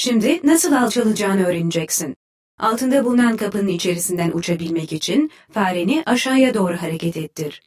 Şimdi nasıl alçalacağını öğreneceksin. Altında bulunan kapının içerisinden uçabilmek için fareni aşağıya doğru hareket ettir.